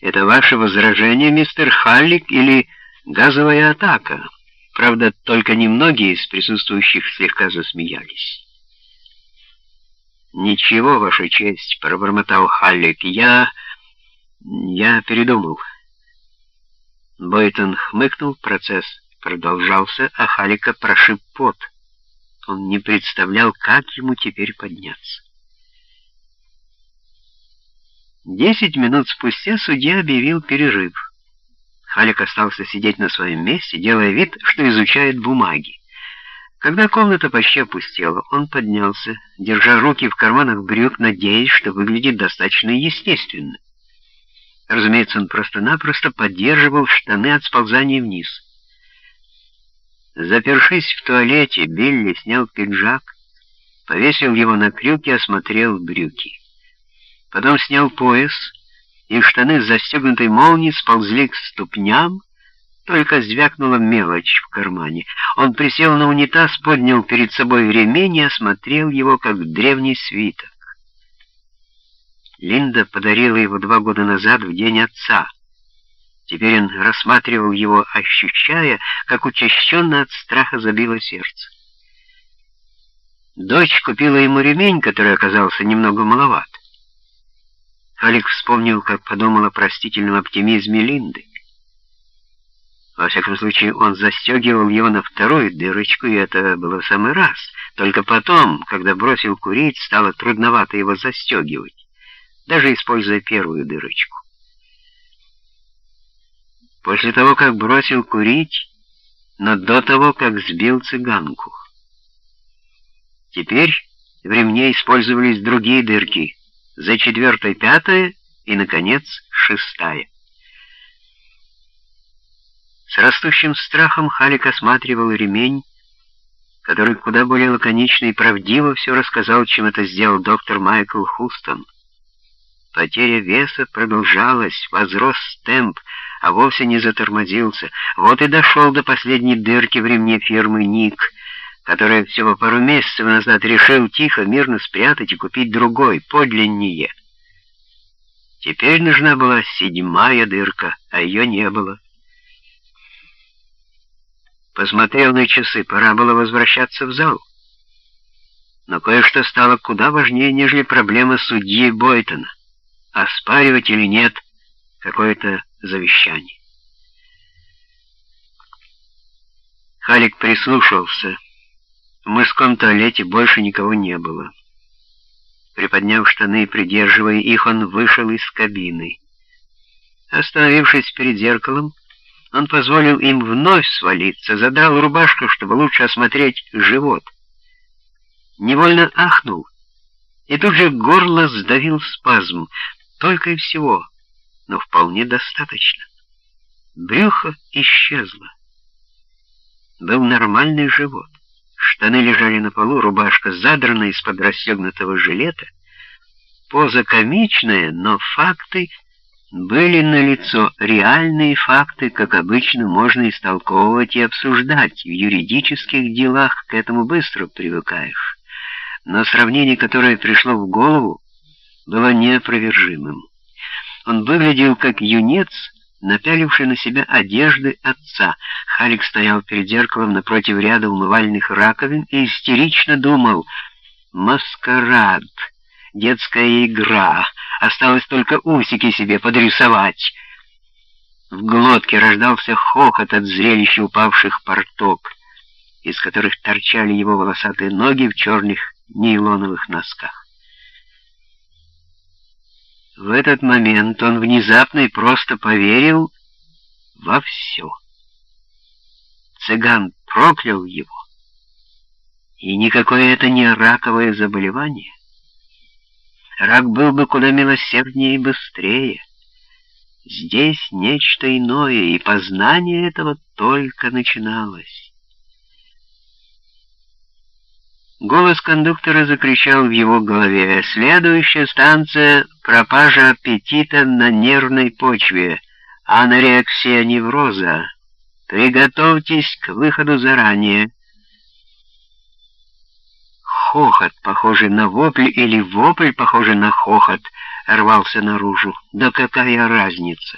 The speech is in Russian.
Это ваше возражение, мистер Халлик, или газовая атака? Правда, только немногие из присутствующих слегка засмеялись. «Ничего, Ваша честь», — пробормотал Халлик, — «я... я передумал». Бойтон хмыкнул, процесс продолжался, а Халика прошиб пот. Он не представлял, как ему теперь подняться. Десять минут спустя судья объявил перерыв. Халик остался сидеть на своем месте, делая вид, что изучает бумаги. Когда комната почти опустела, он поднялся, держа руки в карманах брюк, надеясь, что выглядит достаточно естественно. Разумеется, он просто-напросто поддерживал штаны от сползания вниз. Запершись в туалете, Билли снял пиджак, повесил его на крюк и осмотрел брюки. Потом снял пояс, и штаны с застегнутой молнией сползли к ступням, только звякнула мелочь в кармане. Он присел на унитаз, поднял перед собой ремень и осмотрел его, как древний свиток. Линда подарила его два года назад в день отца. Теперь он рассматривал его, ощущая, как учащенно от страха забило сердце. Дочь купила ему ремень, который оказался немного маловат. Алик вспомнил, как подумал о простительном оптимизме Линды. Во всяком случае, он застегивал его на вторую дырочку, и это было в самый раз. Только потом, когда бросил курить, стало трудновато его застегивать, даже используя первую дырочку. После того, как бросил курить, но до того, как сбил цыганку. Теперь в ремне использовались другие дырки — за четвертой пятая и, наконец, шестая. С растущим страхом Халик осматривал ремень, который куда более лаконично и правдиво все рассказал, чем это сделал доктор Майкл Хустон. Потеря веса продолжалась, возрос темп, а вовсе не затормозился. Вот и дошел до последней дырки в ремне фирмы «Ник», которое всего пару месяцев назад решил тихо, мирно спрятать и купить другой, подлиннее. Теперь нужна была седьмая дырка, а ее не было. Посмотрел на часы, пора было возвращаться в зал. Но кое-что стало куда важнее, нежели проблема судьи Бойтона. Оспаривать или нет какое-то завещание. Халик прислушался. В мужском туалете больше никого не было. Приподняв штаны и придерживая их, он вышел из кабины. Остановившись перед зеркалом, он позволил им вновь свалиться, задрал рубашку, чтобы лучше осмотреть живот. Невольно ахнул, и тут же горло сдавил спазм, только и всего, но вполне достаточно. Брюхо исчезло. Был нормальный живот. Штаны лежали на полу, рубашка задрана из-под расстегнутого жилета. Поза комичная, но факты были налицо. Реальные факты, как обычно, можно истолковывать и обсуждать. В юридических делах к этому быстро привыкаешь. Но сравнение, которое пришло в голову, было неопровержимым. Он выглядел как юнец, напяливший на себя одежды отца. Халик стоял перед зеркалом напротив ряда умывальных раковин и истерично думал «Маскарад, детская игра, осталось только усики себе подрисовать». В глотке рождался хохот от зрелища упавших порток, из которых торчали его волосатые ноги в черных нейлоновых носках. В этот момент он внезапно и просто поверил во все. Цыган проклял его. И никакое это не раковое заболевание. Рак был бы куда милосерднее и быстрее. Здесь нечто иное, и познание этого только начиналось. Голос кондуктора закричал в его голове. «Следующая станция — пропажа аппетита на нервной почве, анорексия невроза. Приготовьтесь к выходу заранее». Хохот, похожий на вопль, или вопль, похожий на хохот, рвался наружу. Да какая разница?